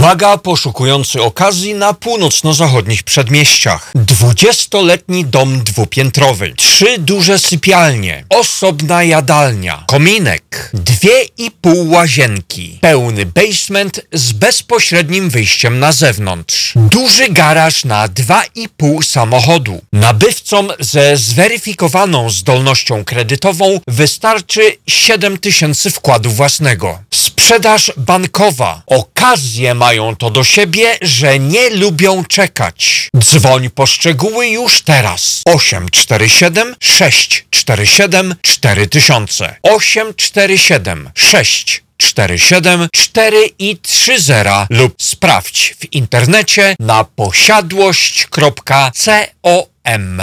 Uwaga, poszukujący okazji na północno-zachodnich przedmieściach. Dwudziestoletni dom dwupiętrowy. Trzy duże sypialnie. Osobna jadalnia. Kominek. Dwie i pół łazienki. Pełny basement z bezpośrednim wyjściem na zewnątrz. Duży garaż na dwa i pół samochodu. Nabywcom ze zweryfikowaną zdolnością kredytową wystarczy 7 tysięcy wkładu własnego. Sprzedaż bankowa. Okazje mają to do siebie, że nie lubią czekać. Dzwoń po szczegóły już teraz. 847 647 4000 847 647 4 i 30 lub sprawdź w internecie na posiadłość.com.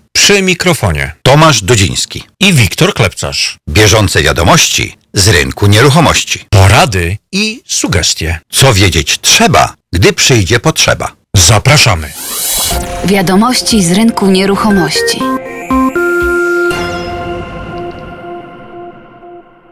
Przy mikrofonie Tomasz Dudziński. i Wiktor Klepcarz. Bieżące wiadomości z rynku nieruchomości. Porady i sugestie. Co wiedzieć trzeba, gdy przyjdzie potrzeba. Zapraszamy. Wiadomości z rynku nieruchomości.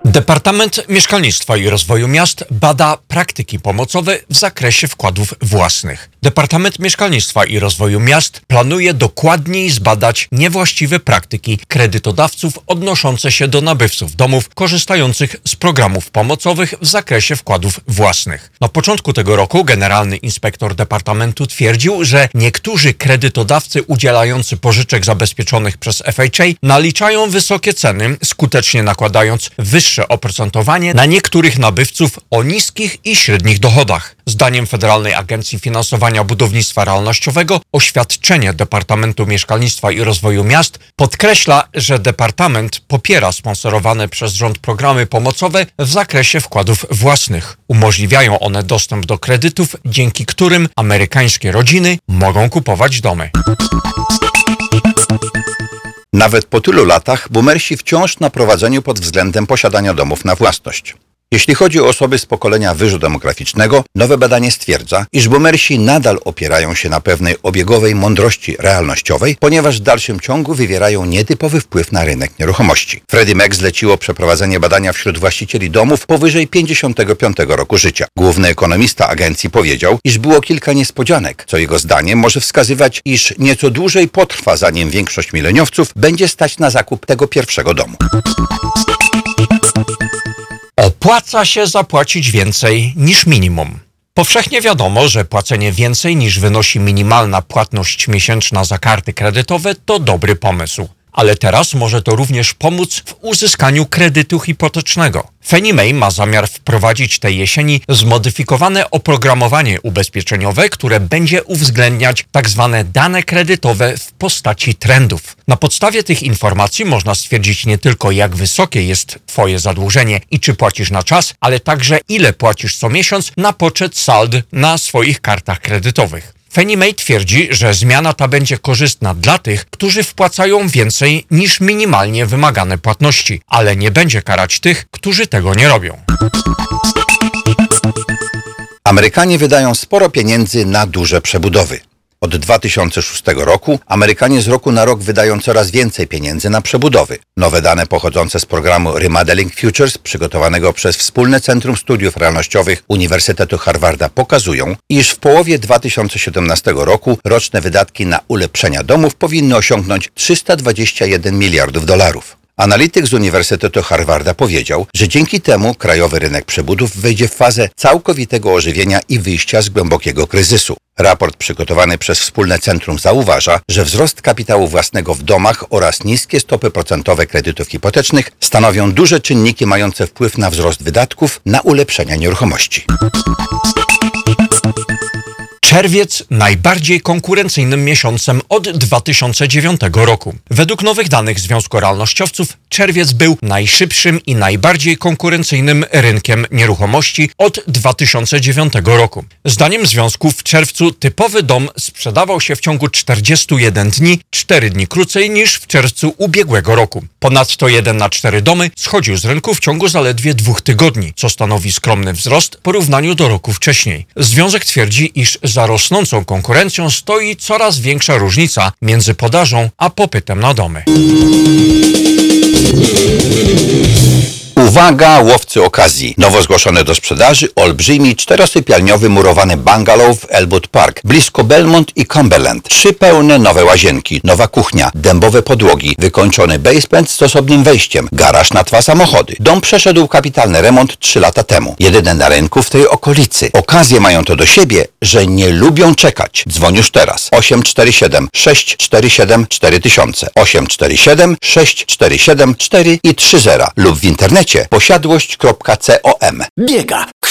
Departament Mieszkalnictwa i Rozwoju Miast bada praktyki pomocowe w zakresie wkładów własnych. Departament Mieszkalnictwa i Rozwoju Miast planuje dokładniej zbadać niewłaściwe praktyki kredytodawców odnoszące się do nabywców domów korzystających z programów pomocowych w zakresie wkładów własnych. Na początku tego roku generalny inspektor departamentu twierdził, że niektórzy kredytodawcy udzielający pożyczek zabezpieczonych przez FHA naliczają wysokie ceny, skutecznie nakładając wyższe oprocentowanie na niektórych nabywców o niskich i średnich dochodach. Zdaniem Federalnej Agencji Finansowania Budownictwa Realnościowego oświadczenie Departamentu Mieszkalnictwa i Rozwoju Miast podkreśla, że Departament popiera sponsorowane przez rząd programy pomocowe w zakresie wkładów własnych. Umożliwiają one dostęp do kredytów, dzięki którym amerykańskie rodziny mogą kupować domy. Nawet po tylu latach boomersi wciąż na prowadzeniu pod względem posiadania domów na własność. Jeśli chodzi o osoby z pokolenia wyżu demograficznego, nowe badanie stwierdza, iż boomersi nadal opierają się na pewnej obiegowej mądrości realnościowej, ponieważ w dalszym ciągu wywierają nietypowy wpływ na rynek nieruchomości. Freddie Mac zleciło przeprowadzenie badania wśród właścicieli domów powyżej 55 roku życia. Główny ekonomista agencji powiedział, iż było kilka niespodzianek, co jego zdaniem może wskazywać, iż nieco dłużej potrwa, zanim większość mileniowców będzie stać na zakup tego pierwszego domu. Opłaca się zapłacić więcej niż minimum. Powszechnie wiadomo, że płacenie więcej niż wynosi minimalna płatność miesięczna za karty kredytowe to dobry pomysł. Ale teraz może to również pomóc w uzyskaniu kredytu hipotecznego. Fannie Mae ma zamiar wprowadzić tej jesieni zmodyfikowane oprogramowanie ubezpieczeniowe, które będzie uwzględniać tzw. dane kredytowe w postaci trendów. Na podstawie tych informacji można stwierdzić nie tylko jak wysokie jest Twoje zadłużenie i czy płacisz na czas, ale także ile płacisz co miesiąc na poczet sald na swoich kartach kredytowych. Fannie Mae twierdzi, że zmiana ta będzie korzystna dla tych, którzy wpłacają więcej niż minimalnie wymagane płatności, ale nie będzie karać tych, którzy tego nie robią. Amerykanie wydają sporo pieniędzy na duże przebudowy. Od 2006 roku Amerykanie z roku na rok wydają coraz więcej pieniędzy na przebudowy. Nowe dane pochodzące z programu Remodeling Futures przygotowanego przez Wspólne Centrum Studiów Realnościowych Uniwersytetu Harvarda pokazują, iż w połowie 2017 roku roczne wydatki na ulepszenia domów powinny osiągnąć 321 miliardów dolarów. Analityk z Uniwersytetu Harvarda powiedział, że dzięki temu krajowy rynek przebudów wejdzie w fazę całkowitego ożywienia i wyjścia z głębokiego kryzysu. Raport przygotowany przez Wspólne Centrum zauważa, że wzrost kapitału własnego w domach oraz niskie stopy procentowe kredytów hipotecznych stanowią duże czynniki mające wpływ na wzrost wydatków na ulepszenia nieruchomości. Czerwiec najbardziej konkurencyjnym miesiącem od 2009 roku. Według nowych danych Związku Realnościowców czerwiec był najszybszym i najbardziej konkurencyjnym rynkiem nieruchomości od 2009 roku. Zdaniem związku w czerwcu typowy dom sprzedawał się w ciągu 41 dni, 4 dni krócej niż w czerwcu ubiegłego roku. Ponadto 1 na 4 domy schodził z rynku w ciągu zaledwie dwóch tygodni, co stanowi skromny wzrost w porównaniu do roku wcześniej. Związek twierdzi, iż za rosnącą konkurencją stoi coraz większa różnica między podażą a popytem na domy. Uwaga, łowcy okazji! Nowo zgłoszony do sprzedaży olbrzymi czterosypialniowy murowany bungalow w Elwood Park, blisko Belmont i Cumberland. Trzy pełne nowe łazienki, nowa kuchnia, dębowe podłogi, wykończony basement z osobnym wejściem, garaż na dwa samochody. Dom przeszedł kapitalny remont trzy lata temu. Jedyny na rynku w tej okolicy. Okazje mają to do siebie, że nie lubią czekać. Dzwoń już teraz. 847 647 4000 847 647 4 i 30 lub w internecie posiadłość.com. Biega,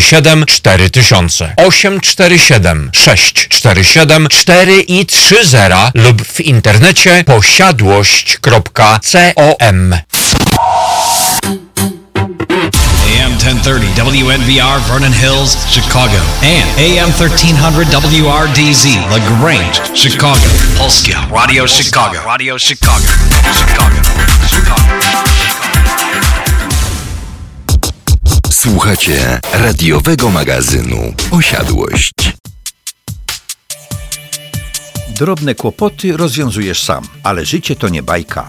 4000 847 647 4 i 30 lub w internecie posiadłość.com AM 1030 WNVR Vernon Hills, Chicago. And AM 1300 WRDZ LaGrange, Chicago. Polskia Radio Chicago. Radio Chicago. Chicago. Chicago. Słuchacie radiowego magazynu Posiadłość. Drobne kłopoty rozwiązujesz sam, ale życie to nie bajka.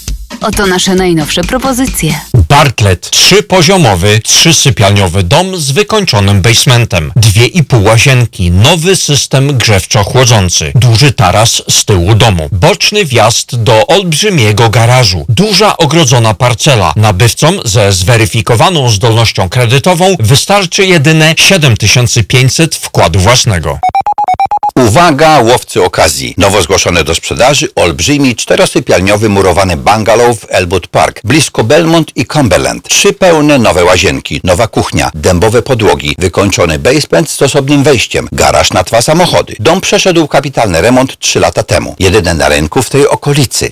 Oto nasze najnowsze propozycje. Bartlett, trzypoziomowy, trzysypialniowy dom z wykończonym basementem, dwie i pół łazienki, nowy system grzewczo-chłodzący, duży taras z tyłu domu, boczny wjazd do olbrzymiego garażu, duża ogrodzona parcela. Nabywcom ze zweryfikowaną zdolnością kredytową wystarczy jedyne 7500 wkładu własnego. Uwaga, łowcy okazji! Nowo zgłoszony do sprzedaży olbrzymi czterosypialniowy murowany bungalow w Elwood Park, blisko Belmont i Cumberland. Trzy pełne nowe łazienki, nowa kuchnia, dębowe podłogi, wykończony basement z osobnym wejściem, garaż na dwa samochody. Dom przeszedł kapitalny remont trzy lata temu. Jedyny na rynku w tej okolicy.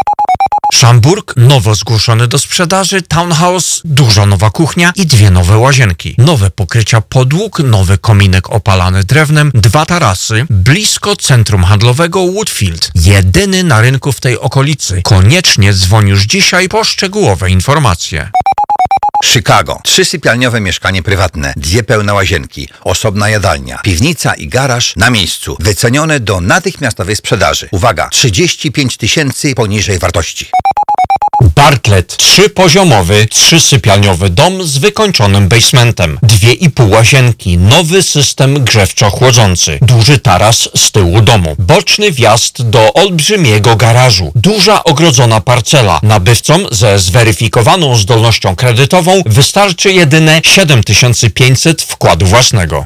Szamburg, nowo zgłoszony do sprzedaży, townhouse, duża nowa kuchnia i dwie nowe łazienki. Nowe pokrycia podłóg, nowy kominek opalany drewnem, dwa tarasy, blisko centrum handlowego Woodfield. Jedyny na rynku w tej okolicy. Koniecznie dzwoń już dzisiaj po szczegółowe informacje. Chicago. Trzysypialniowe mieszkanie prywatne, dwie pełne łazienki, osobna jadalnia, piwnica i garaż na miejscu. Wycenione do natychmiastowej sprzedaży. Uwaga, 35 tysięcy poniżej wartości. Bartlett, trzypoziomowy, trzysypialniowy dom z wykończonym basementem, dwie i pół łazienki, nowy system grzewczo-chłodzący, duży taras z tyłu domu, boczny wjazd do olbrzymiego garażu, duża ogrodzona parcela. Nabywcom ze zweryfikowaną zdolnością kredytową wystarczy jedyne 7500 wkładu własnego.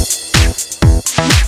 Thank you.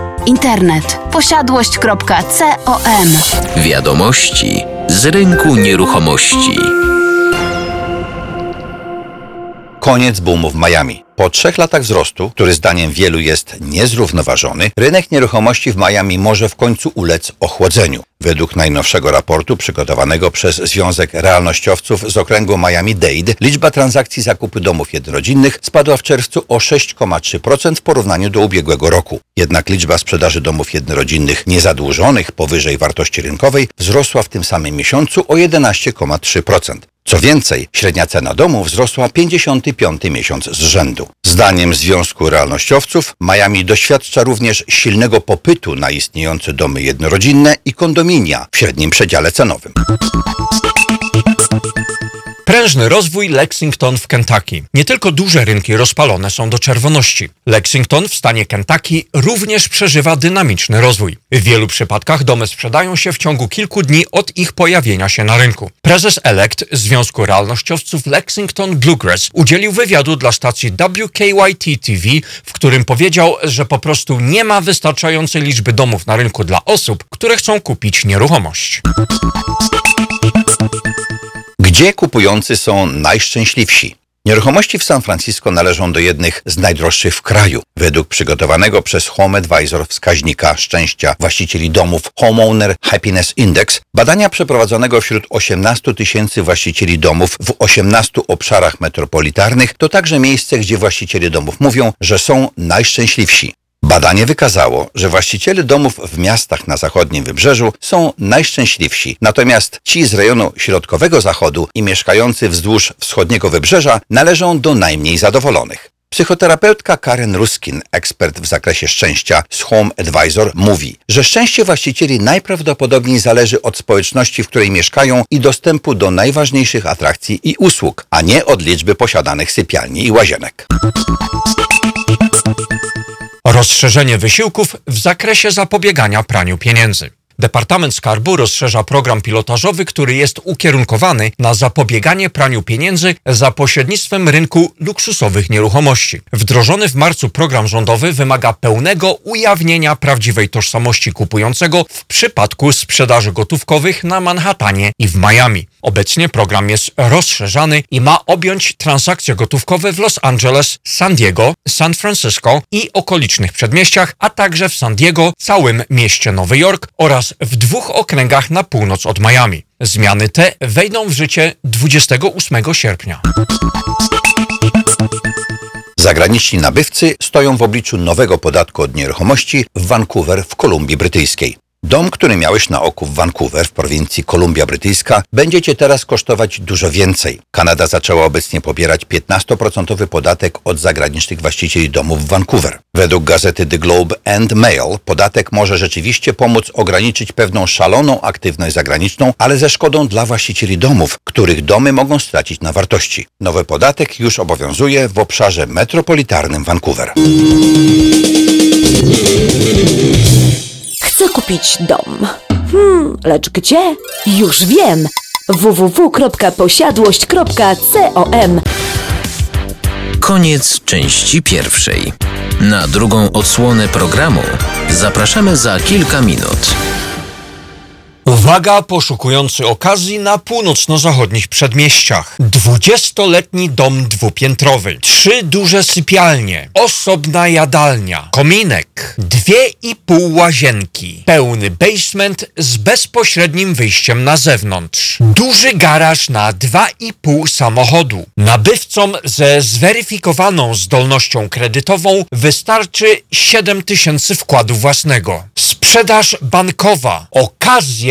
Internet posiadłość.com Wiadomości z rynku nieruchomości. Koniec boomu w Miami. Po trzech latach wzrostu, który zdaniem wielu jest niezrównoważony, rynek nieruchomości w Miami może w końcu ulec ochłodzeniu. Według najnowszego raportu przygotowanego przez Związek Realnościowców z okręgu Miami-Dade, liczba transakcji zakupu domów jednorodzinnych spadła w czerwcu o 6,3% w porównaniu do ubiegłego roku. Jednak liczba sprzedaży domów jednorodzinnych niezadłużonych powyżej wartości rynkowej wzrosła w tym samym miesiącu o 11,3%. Co więcej, średnia cena domu wzrosła 55 miesiąc z rzędu. Zdaniem Związku Realnościowców, Miami doświadcza również silnego popytu na istniejące domy jednorodzinne i kondominia w średnim przedziale cenowym. Prężny rozwój Lexington w Kentucky. Nie tylko duże rynki rozpalone są do czerwoności. Lexington w stanie Kentucky również przeżywa dynamiczny rozwój. W wielu przypadkach domy sprzedają się w ciągu kilku dni od ich pojawienia się na rynku. Prezes elekt Związku Realnościowców Lexington Bluegrass udzielił wywiadu dla stacji WKYT TV, w którym powiedział, że po prostu nie ma wystarczającej liczby domów na rynku dla osób, które chcą kupić nieruchomość. Gdzie kupujący są najszczęśliwsi? Nieruchomości w San Francisco należą do jednych z najdroższych w kraju. Według przygotowanego przez Home Advisor wskaźnika szczęścia właścicieli domów Homeowner Happiness Index, badania przeprowadzonego wśród 18 tysięcy właścicieli domów w 18 obszarach metropolitarnych to także miejsce, gdzie właściciele domów mówią, że są najszczęśliwsi. Badanie wykazało, że właściciele domów w miastach na zachodnim wybrzeżu są najszczęśliwsi, natomiast ci z rejonu środkowego zachodu i mieszkający wzdłuż wschodniego wybrzeża należą do najmniej zadowolonych. Psychoterapeutka Karen Ruskin, ekspert w zakresie szczęścia z Home Advisor, mówi, że szczęście właścicieli najprawdopodobniej zależy od społeczności, w której mieszkają i dostępu do najważniejszych atrakcji i usług, a nie od liczby posiadanych sypialni i łazienek. Rozszerzenie wysiłków w zakresie zapobiegania praniu pieniędzy. Departament Skarbu rozszerza program pilotażowy, który jest ukierunkowany na zapobieganie praniu pieniędzy za pośrednictwem rynku luksusowych nieruchomości. Wdrożony w marcu program rządowy wymaga pełnego ujawnienia prawdziwej tożsamości kupującego w przypadku sprzedaży gotówkowych na Manhattanie i w Miami. Obecnie program jest rozszerzany i ma objąć transakcje gotówkowe w Los Angeles, San Diego, San Francisco i okolicznych przedmieściach, a także w San Diego, całym mieście Nowy Jork oraz w dwóch okręgach na północ od Miami. Zmiany te wejdą w życie 28 sierpnia. Zagraniczni nabywcy stoją w obliczu nowego podatku od nieruchomości w Vancouver w Kolumbii Brytyjskiej. Dom, który miałeś na oku w Vancouver w prowincji Kolumbia Brytyjska, będzie Cię teraz kosztować dużo więcej. Kanada zaczęła obecnie pobierać 15% podatek od zagranicznych właścicieli domów w Vancouver. Według gazety The Globe and Mail podatek może rzeczywiście pomóc ograniczyć pewną szaloną aktywność zagraniczną, ale ze szkodą dla właścicieli domów, których domy mogą stracić na wartości. Nowy podatek już obowiązuje w obszarze metropolitarnym Vancouver. Chcę kupić dom. Hmm, lecz gdzie? Już wiem! www.posiadłość.com Koniec części pierwszej. Na drugą odsłonę programu zapraszamy za kilka minut. Uwaga, poszukujący okazji na północno-zachodnich przedmieściach. Dwudziestoletni dom dwupiętrowy, trzy duże sypialnie, osobna jadalnia, kominek, dwie i pół łazienki, pełny basement z bezpośrednim wyjściem na zewnątrz, duży garaż na dwa i pół samochodu. Nabywcom ze zweryfikowaną zdolnością kredytową wystarczy 7 tysięcy wkładu własnego. Sprzedaż bankowa.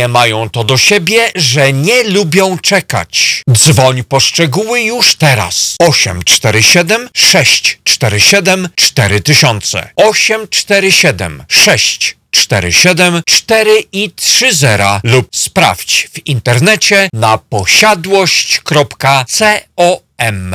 Okazje mają to do siebie, że nie lubią czekać. Dzwoń po szczegóły już teraz. 847 647 4000 847 647 4 i 30 lub sprawdź w internecie na posiadłość.com.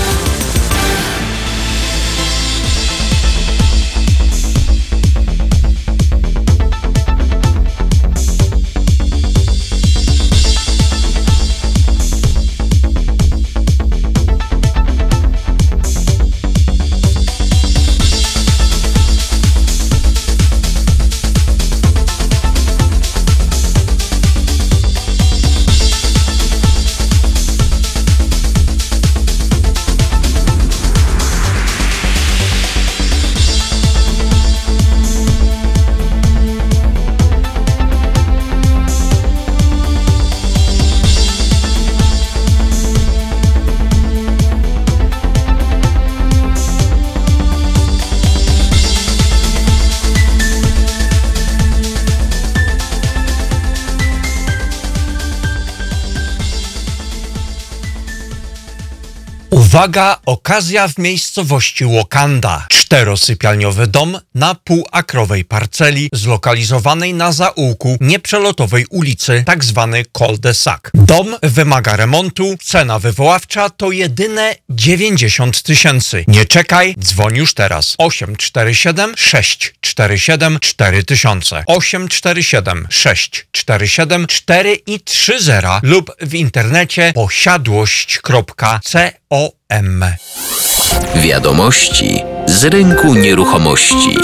Uwaga, okazja w miejscowości Łokanda. Czterosypialniowy dom na półakrowej parceli zlokalizowanej na zaułku nieprzelotowej ulicy, tak zwany cul-de-sac. Dom wymaga remontu, cena wywoławcza to jedyne 90 tysięcy. Nie czekaj, dzwoń już teraz. 847 647 4000 847 647 4 i 30 lub w internecie posiadłość.com. Wiadomości z rynku nieruchomości.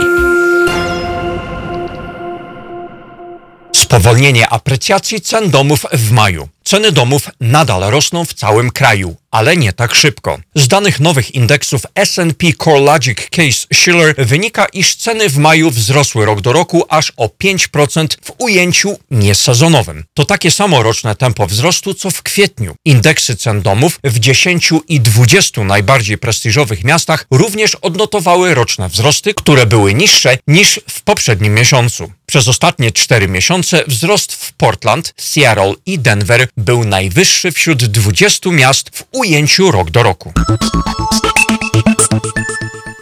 Spowolnienie aprecjacji cen domów w maju. Ceny domów nadal rosną w całym kraju, ale nie tak szybko. Z danych nowych indeksów S&P CoreLogic Case Shiller wynika, iż ceny w maju wzrosły rok do roku aż o 5% w ujęciu niesezonowym. To takie samo roczne tempo wzrostu, co w kwietniu. Indeksy cen domów w 10 i 20 najbardziej prestiżowych miastach również odnotowały roczne wzrosty, które były niższe niż w poprzednim miesiącu. Przez ostatnie 4 miesiące wzrost w Portland, Seattle i Denver był najwyższy wśród 20 miast w ujęciu ujęciu rok do roku.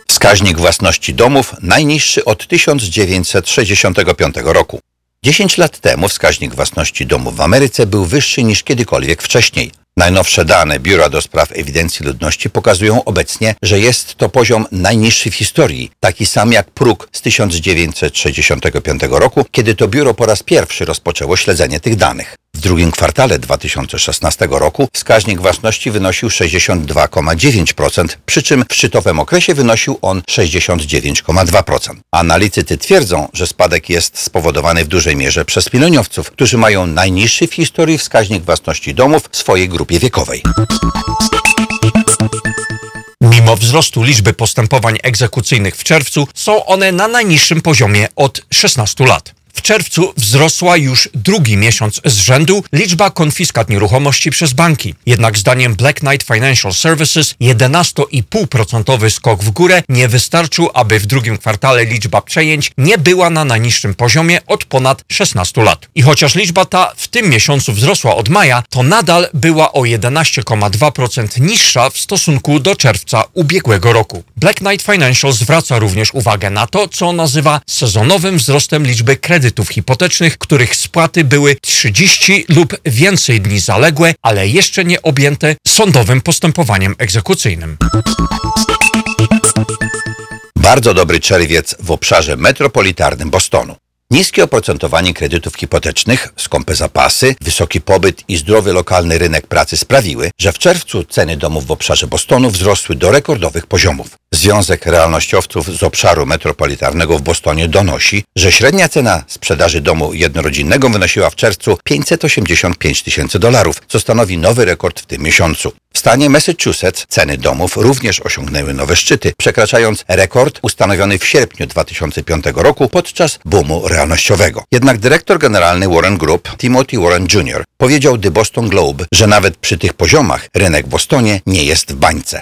Wskaźnik własności domów najniższy od 1965 roku. 10 lat temu wskaźnik własności domów w Ameryce był wyższy niż kiedykolwiek wcześniej. Najnowsze dane Biura do Spraw Ewidencji Ludności pokazują obecnie, że jest to poziom najniższy w historii, taki sam jak próg z 1965 roku, kiedy to biuro po raz pierwszy rozpoczęło śledzenie tych danych. Drugim kwartale 2016 roku wskaźnik własności wynosił 62,9%, przy czym w szczytowym okresie wynosił on 69,2%. Analitycy twierdzą, że spadek jest spowodowany w dużej mierze przez mileniowców, którzy mają najniższy w historii wskaźnik własności domów w swojej grupie wiekowej. Mimo wzrostu liczby postępowań egzekucyjnych w czerwcu, są one na najniższym poziomie od 16 lat. W czerwcu wzrosła już drugi miesiąc z rzędu liczba konfiskat nieruchomości przez banki. Jednak zdaniem Black Knight Financial Services 11,5% skok w górę nie wystarczył, aby w drugim kwartale liczba przejęć nie była na najniższym poziomie od ponad 16 lat. I chociaż liczba ta w tym miesiącu wzrosła od maja, to nadal była o 11,2% niższa w stosunku do czerwca ubiegłego roku. Black Knight Financial zwraca również uwagę na to, co nazywa sezonowym wzrostem liczby kredytów kredytów hipotecznych, których spłaty były 30 lub więcej dni zaległe, ale jeszcze nie objęte sądowym postępowaniem egzekucyjnym. Bardzo dobry czerwiec w obszarze metropolitarnym Bostonu. Niskie oprocentowanie kredytów hipotecznych, skąpe zapasy, wysoki pobyt i zdrowy lokalny rynek pracy sprawiły, że w czerwcu ceny domów w obszarze Bostonu wzrosły do rekordowych poziomów. Związek Realnościowców z obszaru metropolitarnego w Bostonie donosi, że średnia cena sprzedaży domu jednorodzinnego wynosiła w czerwcu 585 tysięcy dolarów, co stanowi nowy rekord w tym miesiącu. W stanie Massachusetts ceny domów również osiągnęły nowe szczyty, przekraczając rekord ustanowiony w sierpniu 2005 roku podczas boomu realnościowego. Jednak dyrektor generalny Warren Group, Timothy Warren Jr., powiedział The Boston Globe, że nawet przy tych poziomach rynek w Bostonie nie jest w bańce.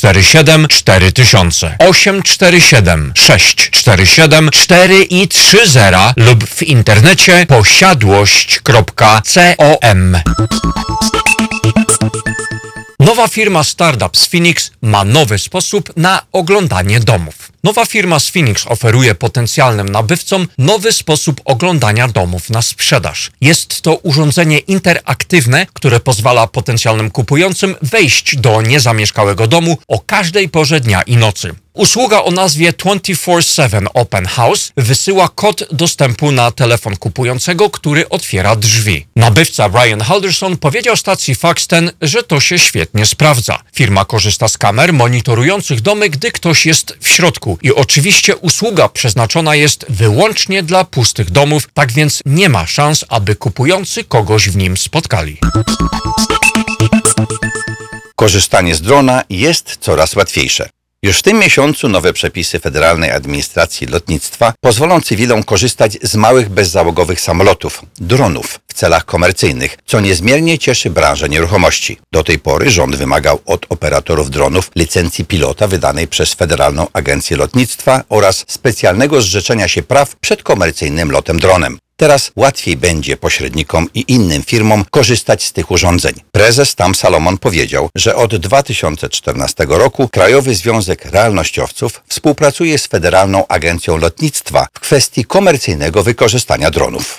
847 4000 847 647 4 i 30 lub w internecie posiadłość.com Nowa firma Startup Phoenix ma nowy sposób na oglądanie domów. Nowa firma z Phoenix oferuje potencjalnym nabywcom nowy sposób oglądania domów na sprzedaż. Jest to urządzenie interaktywne, które pozwala potencjalnym kupującym wejść do niezamieszkałego domu o każdej porze dnia i nocy. Usługa o nazwie 24/7 Open House wysyła kod dostępu na telefon kupującego, który otwiera drzwi. Nabywca Brian Halderson powiedział stacji Fox 10, że to się świetnie sprawdza. Firma korzysta z kamer monitorujących domy, gdy ktoś jest w środku i oczywiście usługa przeznaczona jest wyłącznie dla pustych domów, tak więc nie ma szans, aby kupujący kogoś w nim spotkali. Korzystanie z drona jest coraz łatwiejsze. Już w tym miesiącu nowe przepisy Federalnej Administracji Lotnictwa pozwolą cywilom korzystać z małych bezzałogowych samolotów, dronów, w celach komercyjnych, co niezmiernie cieszy branżę nieruchomości. Do tej pory rząd wymagał od operatorów dronów licencji pilota wydanej przez Federalną Agencję Lotnictwa oraz specjalnego zrzeczenia się praw przed komercyjnym lotem dronem. Teraz łatwiej będzie pośrednikom i innym firmom korzystać z tych urządzeń. Prezes Tam Salomon powiedział, że od 2014 roku Krajowy Związek Realnościowców współpracuje z Federalną Agencją Lotnictwa w kwestii komercyjnego wykorzystania dronów.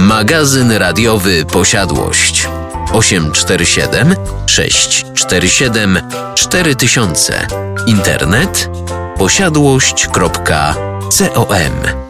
Magazyn radiowy Posiadłość 847 647 4000. Internet posiadłość.com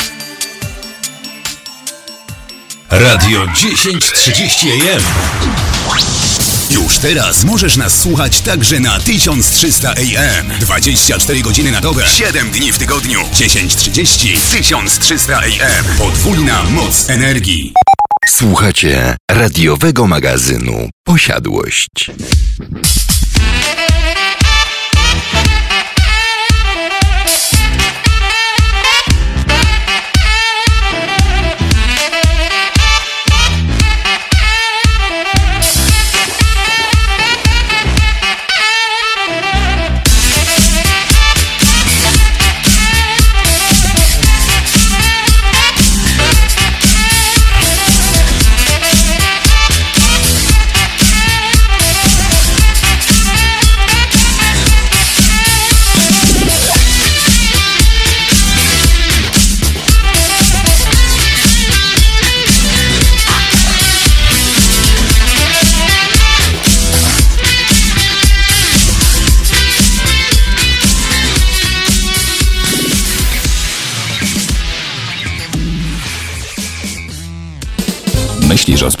Radio 1030 AM. Już teraz możesz nas słuchać także na 1300 AM. 24 godziny na dobę, 7 dni w tygodniu. 1030 1300 AM. Podwójna moc energii. Słuchacie radiowego magazynu Posiadłość. Myślisz o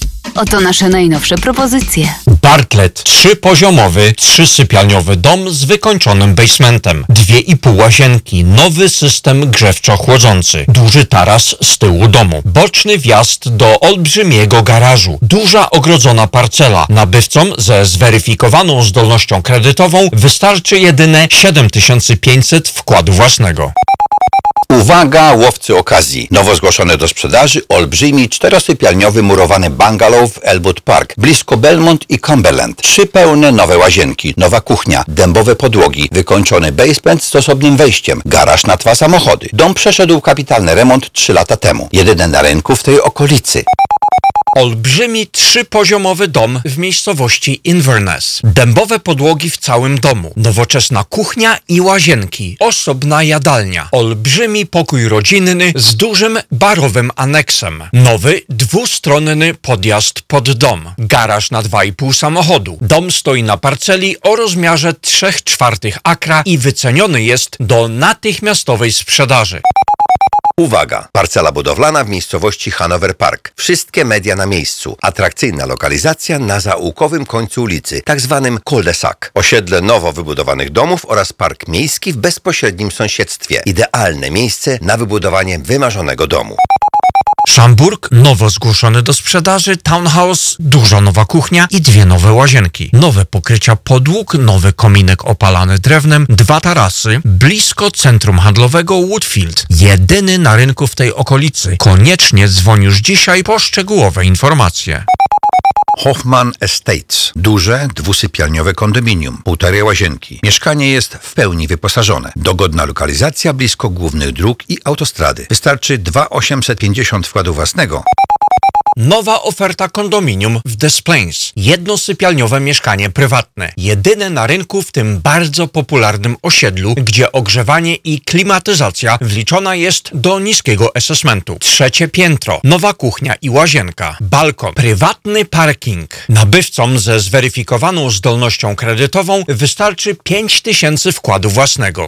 Oto nasze najnowsze propozycje. Bartlett, trzypoziomowy, trzysypialniowy dom z wykończonym basementem, dwie i pół łazienki, nowy system grzewczo-chłodzący, duży taras z tyłu domu, boczny wjazd do olbrzymiego garażu, duża ogrodzona parcela. Nabywcom ze zweryfikowaną zdolnością kredytową wystarczy jedyne 7500 wkładu własnego. Uwaga, łowcy okazji. Nowo zgłoszony do sprzedaży olbrzymi czterosypialniowy murowany bungalow w Elwood Park, blisko Belmont i Cumberland. Trzy pełne nowe łazienki, nowa kuchnia, dębowe podłogi, wykończony basement z osobnym wejściem, garaż na dwa samochody. Dom przeszedł kapitalny remont trzy lata temu. Jedyny na rynku w tej okolicy. Olbrzymi trzypoziomowy dom w miejscowości Inverness. Dębowe podłogi w całym domu. Nowoczesna kuchnia i łazienki. Osobna jadalnia. Olbrzymi pokój rodzinny z dużym barowym aneksem. Nowy dwustronny podjazd pod dom. Garaż na 2,5 samochodu. Dom stoi na parceli o rozmiarze 3 czwartych akra i wyceniony jest do natychmiastowej sprzedaży. Uwaga! Parcela budowlana w miejscowości Hanover Park. Wszystkie media na miejscu. Atrakcyjna lokalizacja na zaułkowym końcu ulicy, tak zwanym cul-de-sac. Osiedle nowo wybudowanych domów oraz park miejski w bezpośrednim sąsiedztwie. Idealne miejsce na wybudowanie wymarzonego domu. Szamburg, nowo zgłoszony do sprzedaży, townhouse, duża nowa kuchnia i dwie nowe łazienki. Nowe pokrycia podłóg, nowy kominek opalany drewnem, dwa tarasy, blisko centrum handlowego Woodfield. Jedyny na rynku w tej okolicy. Koniecznie dzwoń już dzisiaj po szczegółowe informacje. Hoffman Estates. Duże, dwusypialniowe kondominium, półtorej łazienki. Mieszkanie jest w pełni wyposażone. Dogodna lokalizacja blisko głównych dróg i autostrady. Wystarczy 2,850 wkładu własnego. Nowa oferta kondominium w Des Plains. Jednosypialniowe mieszkanie prywatne. Jedyne na rynku w tym bardzo popularnym osiedlu, gdzie ogrzewanie i klimatyzacja wliczona jest do niskiego assessmentu. Trzecie piętro. Nowa kuchnia i łazienka. Balkon. Prywatny parking. Nabywcom ze zweryfikowaną zdolnością kredytową wystarczy 5000 wkładu własnego.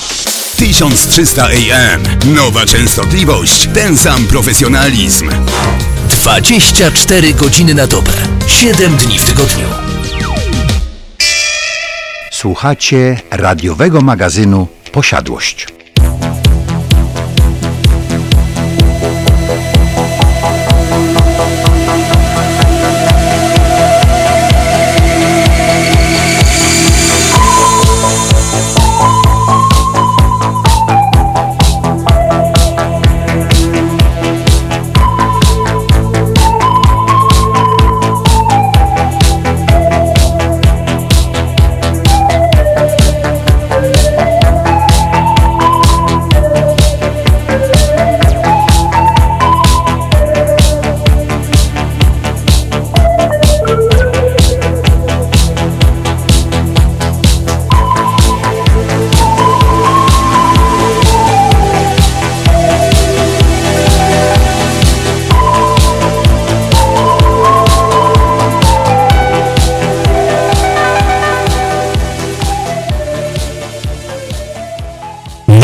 1300 AM. Nowa częstotliwość, ten sam profesjonalizm. 24 godziny na dobę, 7 dni w tygodniu. Słuchacie radiowego magazynu Posiadłość.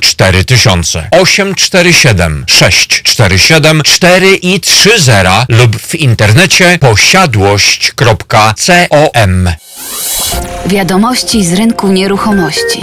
4000 847 647 4 i 30 lub w internecie posiadłość.com Wiadomości z rynku nieruchomości.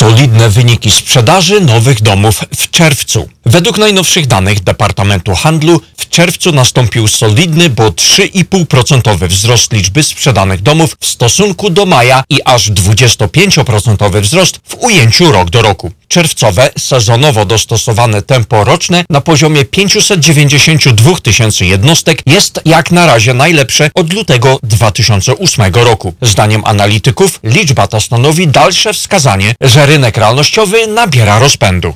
Solidne wyniki sprzedaży nowych domów w czerwcu. Według najnowszych danych Departamentu Handlu w czerwcu nastąpił solidny, bo 3,5% wzrost liczby sprzedanych domów w stosunku do maja i aż 25% wzrost w ujęciu rok do roku. Czerwcowe, sezonowo dostosowane tempo roczne na poziomie 592 tysięcy jednostek jest jak na razie najlepsze od lutego 2008 roku. Zdaniem analityków liczba ta stanowi dalsze wskazanie, że rynek realnościowy nabiera rozpędu.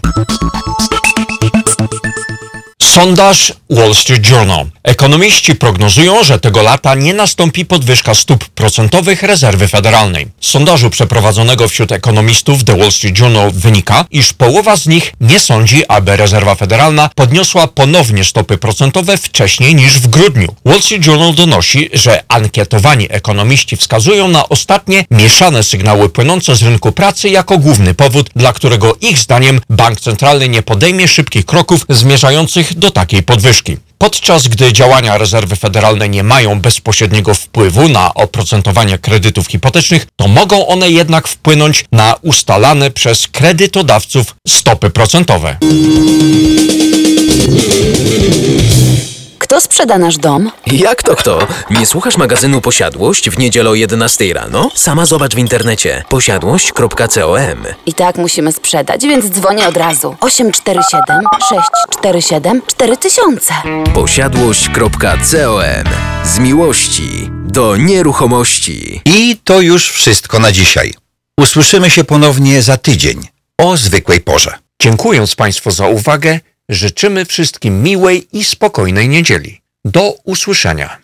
Sondaż Wall Street Journal. Ekonomiści prognozują, że tego lata nie nastąpi podwyżka stóp procentowych rezerwy federalnej. Z sondażu przeprowadzonego wśród ekonomistów The Wall Street Journal wynika, iż połowa z nich nie sądzi, aby rezerwa federalna podniosła ponownie stopy procentowe wcześniej niż w grudniu. Wall Street Journal donosi, że ankietowani ekonomiści wskazują na ostatnie mieszane sygnały płynące z rynku pracy jako główny powód, dla którego ich zdaniem bank centralny nie podejmie szybkich kroków zmierzających do takiej podwyżki. Podczas gdy działania rezerwy federalnej nie mają bezpośredniego wpływu na oprocentowanie kredytów hipotecznych, to mogą one jednak wpłynąć na ustalane przez kredytodawców stopy procentowe. Kto sprzeda nasz dom? Jak to kto? Nie słuchasz magazynu Posiadłość w niedzielę o 11 rano? Sama zobacz w internecie posiadłość.com. I tak musimy sprzedać, więc dzwonię od razu. 847 647 4000. Posiadłość.com. Z miłości do nieruchomości. I to już wszystko na dzisiaj. Usłyszymy się ponownie za tydzień o zwykłej porze. Dziękując Państwu za uwagę, życzymy wszystkim miłej i spokojnej niedzieli. Do usłyszenia.